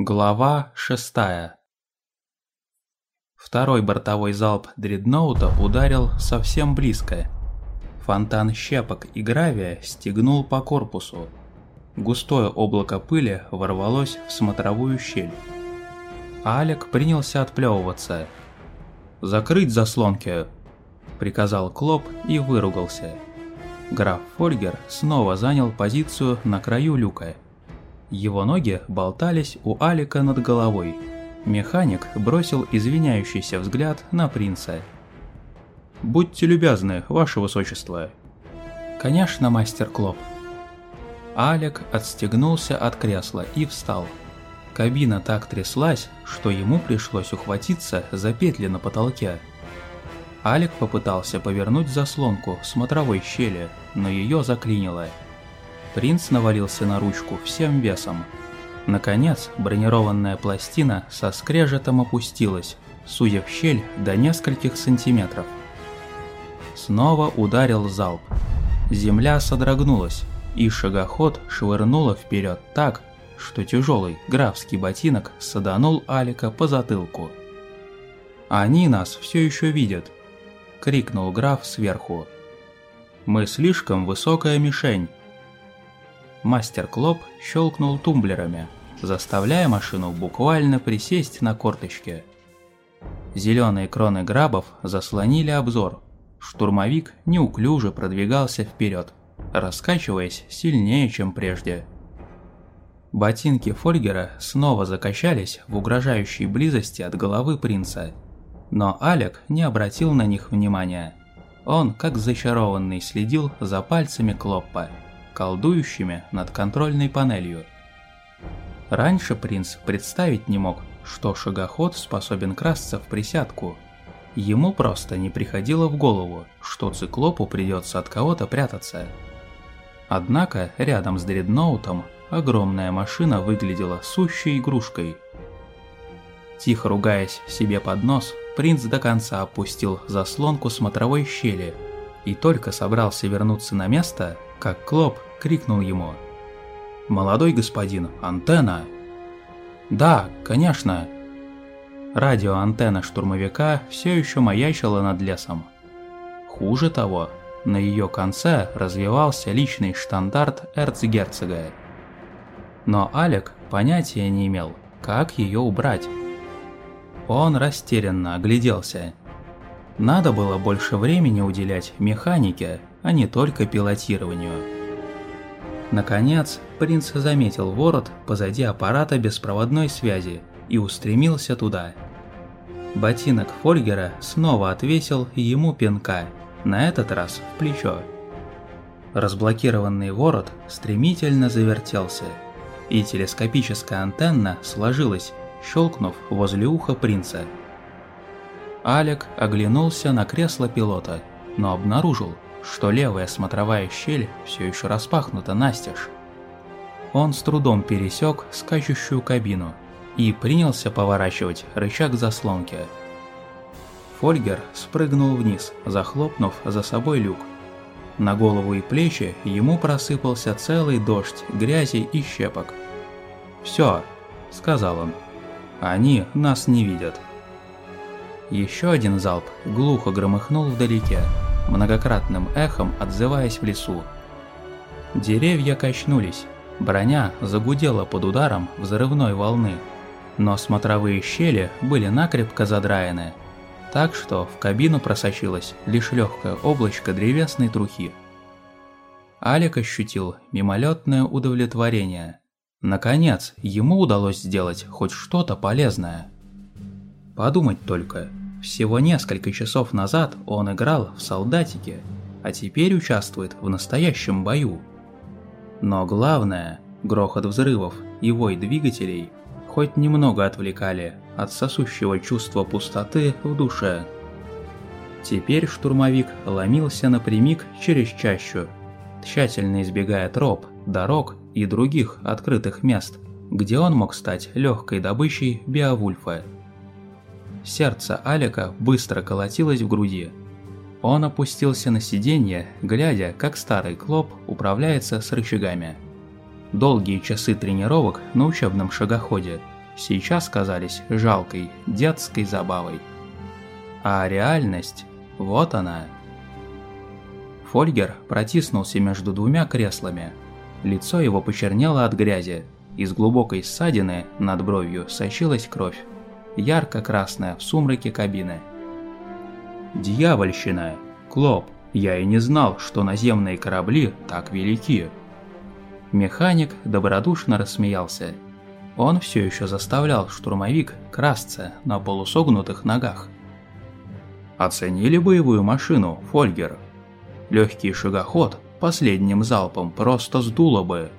Глава шестая Второй бортовой залп дредноута ударил совсем близко. Фонтан щепок и гравия стегнул по корпусу. Густое облако пыли ворвалось в смотровую щель. Алек принялся отплевываться. «Закрыть заслонки!» – приказал Клоп и выругался. Граф Фольгер снова занял позицию на краю люка. Его ноги болтались у Алика над головой. Механик бросил извиняющийся взгляд на принца. «Будьте любезны, ваше высочество». «Конечно, мастер Клоп». Алик отстегнулся от кресла и встал. Кабина так тряслась, что ему пришлось ухватиться за петли на потолке. Алик попытался повернуть заслонку смотровой щели, но ее заклинило. Принц навалился на ручку всем весом. Наконец, бронированная пластина со скрежетом опустилась, судя в щель до нескольких сантиметров. Снова ударил залп. Земля содрогнулась, и шагоход швырнуло вперед так, что тяжелый графский ботинок саданул Алика по затылку. «Они нас все еще видят», – крикнул граф сверху. «Мы слишком высокая мишень». Мастер Клоп щелкнул тумблерами, заставляя машину буквально присесть на корточки. Зеленые кроны грабов заслонили обзор. Штурмовик неуклюже продвигался вперед, раскачиваясь сильнее, чем прежде. Ботинки Фольгера снова закачались в угрожающей близости от головы принца – но Алек не обратил на них внимания. Он, как зачарованный, следил за пальцами Клоппа, колдующими над контрольной панелью. Раньше принц представить не мог, что шагоход способен красться в присядку. Ему просто не приходило в голову, что циклопу придется от кого-то прятаться. Однако рядом с дредноутом огромная машина выглядела сущей игрушкой. Тихо ругаясь себе под нос, принц до конца опустил заслонку смотровой щели и только собрался вернуться на место, как Клоп крикнул ему. «Молодой господин, антенна!» «Да, конечно!» Радиоантенна штурмовика все еще маячила над лесом. Хуже того, на ее конце развивался личный штандарт эрцгерцога. Но Алек понятия не имел, как ее убрать. Он растерянно огляделся. Надо было больше времени уделять механике, а не только пилотированию. Наконец, принц заметил ворот позади аппарата беспроводной связи и устремился туда. Ботинок Фольгера снова отвесил ему пинка, на этот раз в плечо. Разблокированный ворот стремительно завертелся, и телескопическая антенна сложилась щелкнув возле уха принца. Алек оглянулся на кресло пилота, но обнаружил, что левая смотровая щель все еще распахнута настежь. Он с трудом пересек скачущую кабину и принялся поворачивать рычаг заслонки. Фольгер спрыгнул вниз, захлопнув за собой люк. На голову и плечи ему просыпался целый дождь грязи и щепок. «Все», — сказал он, — они нас не видят. Еще один залп глухо громыхнул вдалеке, многократным эхом отзываясь в лесу. Деревья качнулись, броня загудела под ударом взрывной волны, но смотровые щели были накрепко задраены, так что в кабину просочилось лишь легкое облачко древесной трухи. Алик ощутил мимолетное удовлетворение – Наконец, ему удалось сделать хоть что-то полезное. Подумать только, всего несколько часов назад он играл в солдатике, а теперь участвует в настоящем бою. Но главное, грохот взрывов и вой двигателей хоть немного отвлекали от сосущего чувства пустоты в душе. Теперь штурмовик ломился напрямик через чащу, тщательно избегая троп, дорог и других открытых мест, где он мог стать легкой добычей Беовульфа. Сердце Алика быстро колотилось в груди. Он опустился на сиденье, глядя, как старый Клоп управляется с рычагами. Долгие часы тренировок на учебном шагоходе сейчас казались жалкой детской забавой. А реальность, вот она. Фольгер протиснулся между двумя креслами. Лицо его почернело от грязи. Из глубокой ссадины над бровью сочилась кровь, ярко-красная в сумраке кабины. «Дьявольщина! Клоп, я и не знал, что наземные корабли так велики!» Механик добродушно рассмеялся. Он все еще заставлял штурмовик красться на полусогнутых ногах. Оценили боевую машину, Фольгер. Легкий шагоход последним залпом просто сдуло бы.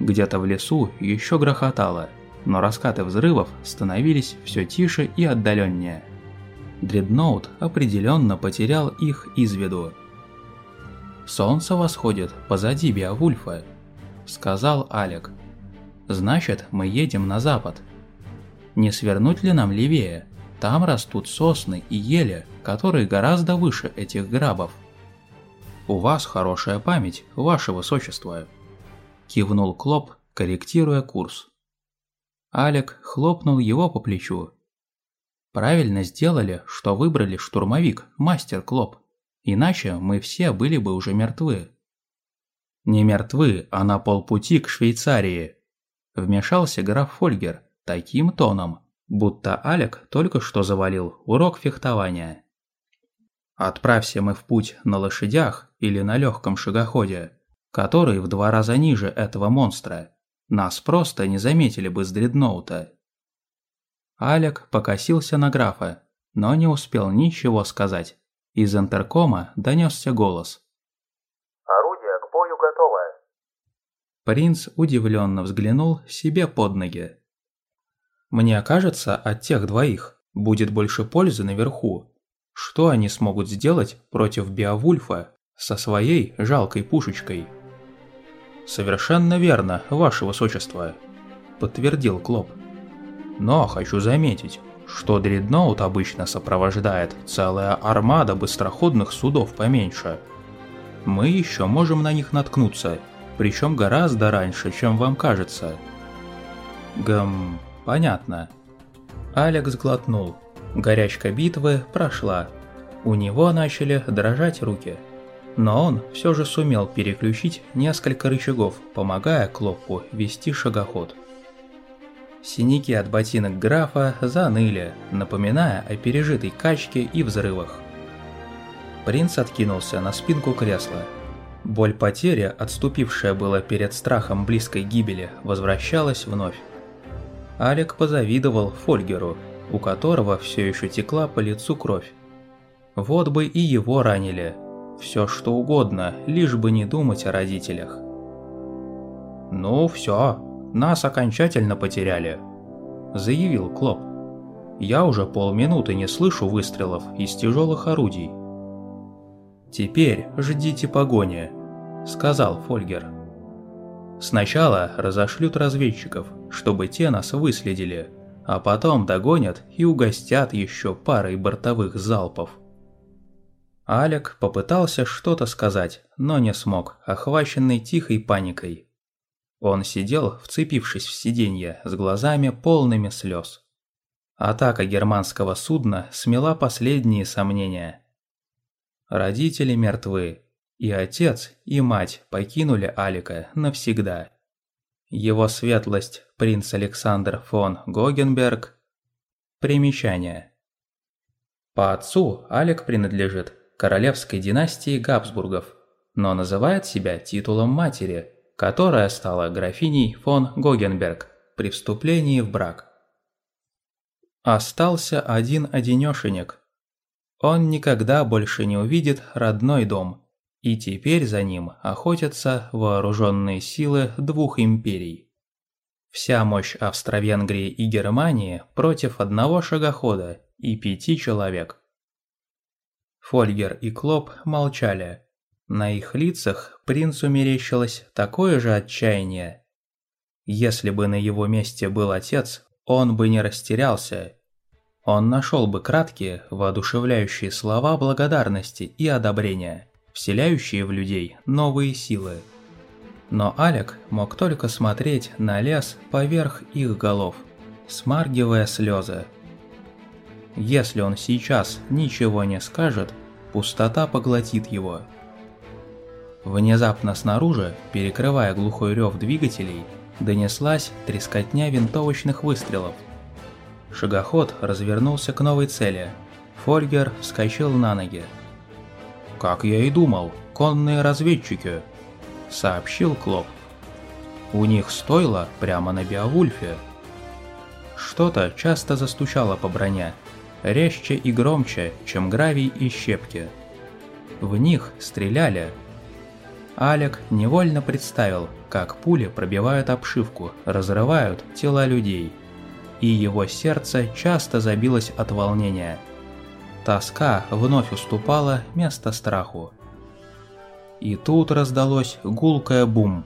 Где-то в лесу еще грохотало, но раскаты взрывов становились все тише и отдаленнее. Дредноут определенно потерял их из виду. «Солнце восходит позади Биовульфа», — сказал Алек. «Значит, мы едем на запад. Не свернуть ли нам левее? Там растут сосны и ели, которые гораздо выше этих грабов». «У вас хорошая память, ваше высочество», — кивнул Клоп, корректируя курс. Алек хлопнул его по плечу. «Правильно сделали, что выбрали штурмовик, мастер Клоп. Иначе мы все были бы уже мертвы. Не мертвы, а на полпути к Швейцарии. Вмешался граф Фольгер таким тоном, будто Алек только что завалил урок фехтования. Отправься мы в путь на лошадях или на легком шагоходе, который в два раза ниже этого монстра, нас просто не заметили бы с дредноута. Алек покосился на графа, но не успел ничего сказать. Из интеркома донесся голос. «Орудие к бою готово». Принц удивленно взглянул себе под ноги. «Мне кажется, от тех двоих будет больше пользы наверху. Что они смогут сделать против Биовульфа со своей жалкой пушечкой?» «Совершенно верно, ваше высочество», – подтвердил Клоп. «Но хочу заметить, что дредноут обычно сопровождает целая армада быстроходных судов поменьше. Мы еще можем на них наткнуться, причем гораздо раньше, чем вам кажется. Гм, понятно. Алекс глотнул. Горячка битвы прошла. У него начали дрожать руки. Но он все же сумел переключить несколько рычагов, помогая Клоппу вести шагоход. Синяки от ботинок графа заныли, напоминая о пережитой качке и взрывах. Принц откинулся на спинку кресла. Боль потери, отступившая было перед страхом близкой гибели, возвращалась вновь. Алек позавидовал Фольгеру, у которого все еще текла по лицу кровь. Вот бы и его ранили. Все что угодно, лишь бы не думать о родителях. «Ну все, нас окончательно потеряли», – заявил Клоп. «Я уже полминуты не слышу выстрелов из тяжелых орудий». «Теперь ждите погони», – сказал Фольгер. «Сначала разошлют разведчиков, чтобы те нас выследили, а потом догонят и угостят еще парой бортовых залпов». Алек попытался что-то сказать, но не смог, охваченный тихой паникой. Он сидел, вцепившись в сиденье, с глазами полными слез. Атака германского судна смела последние сомнения. Родители мертвы, и отец, и мать покинули Алика навсегда. Его светлость принц Александр фон Гогенберг. Примечание. По отцу Алик принадлежит королевской династии Габсбургов, но называет себя титулом матери – которая стала графиней фон Гогенберг при вступлении в брак. Остался один-одинешенек. Он никогда больше не увидит родной дом, и теперь за ним охотятся вооруженные силы двух империй. Вся мощь Австро-Венгрии и Германии против одного шагохода и пяти человек. Фольгер и Клоп молчали. На их лицах принцу мерещилось такое же отчаяние. Если бы на его месте был отец, он бы не растерялся. Он нашел бы краткие, воодушевляющие слова благодарности и одобрения, вселяющие в людей новые силы. Но Алек мог только смотреть на лес поверх их голов, смаргивая слезы. Если он сейчас ничего не скажет, пустота поглотит его. Внезапно снаружи, перекрывая глухой рев двигателей, донеслась трескотня винтовочных выстрелов. Шагоход развернулся к новой цели. Фольгер вскочил на ноги. «Как я и думал, конные разведчики», — сообщил Клоп. «У них стойло прямо на Биовульфе». Что-то часто застучало по броне, резче и громче, чем гравий и щепки. В них стреляли. Алек невольно представил, как пули пробивают обшивку, разрывают тела людей. И его сердце часто забилось от волнения. Тоска вновь уступала место страху. И тут раздалось гулкое бум.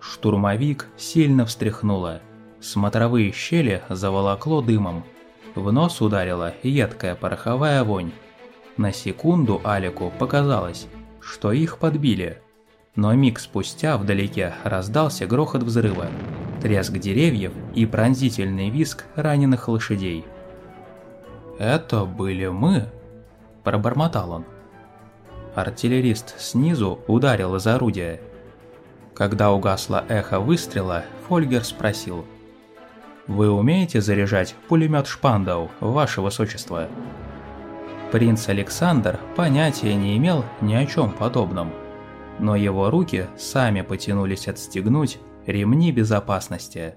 Штурмовик сильно встряхнуло. Смотровые щели заволокло дымом. В нос ударила едкая пороховая вонь. На секунду Алику показалось, что их подбили. Но миг спустя вдалеке раздался грохот взрыва, треск деревьев и пронзительный визг раненых лошадей. «Это были мы», – пробормотал он. Артиллерист снизу ударил из орудия. Когда угасло эхо выстрела, Фольгер спросил – вы умеете заряжать пулемет Шпандау, ваше высочество?» Принц Александр понятия не имел ни о чем подобном, но его руки сами потянулись отстегнуть ремни безопасности.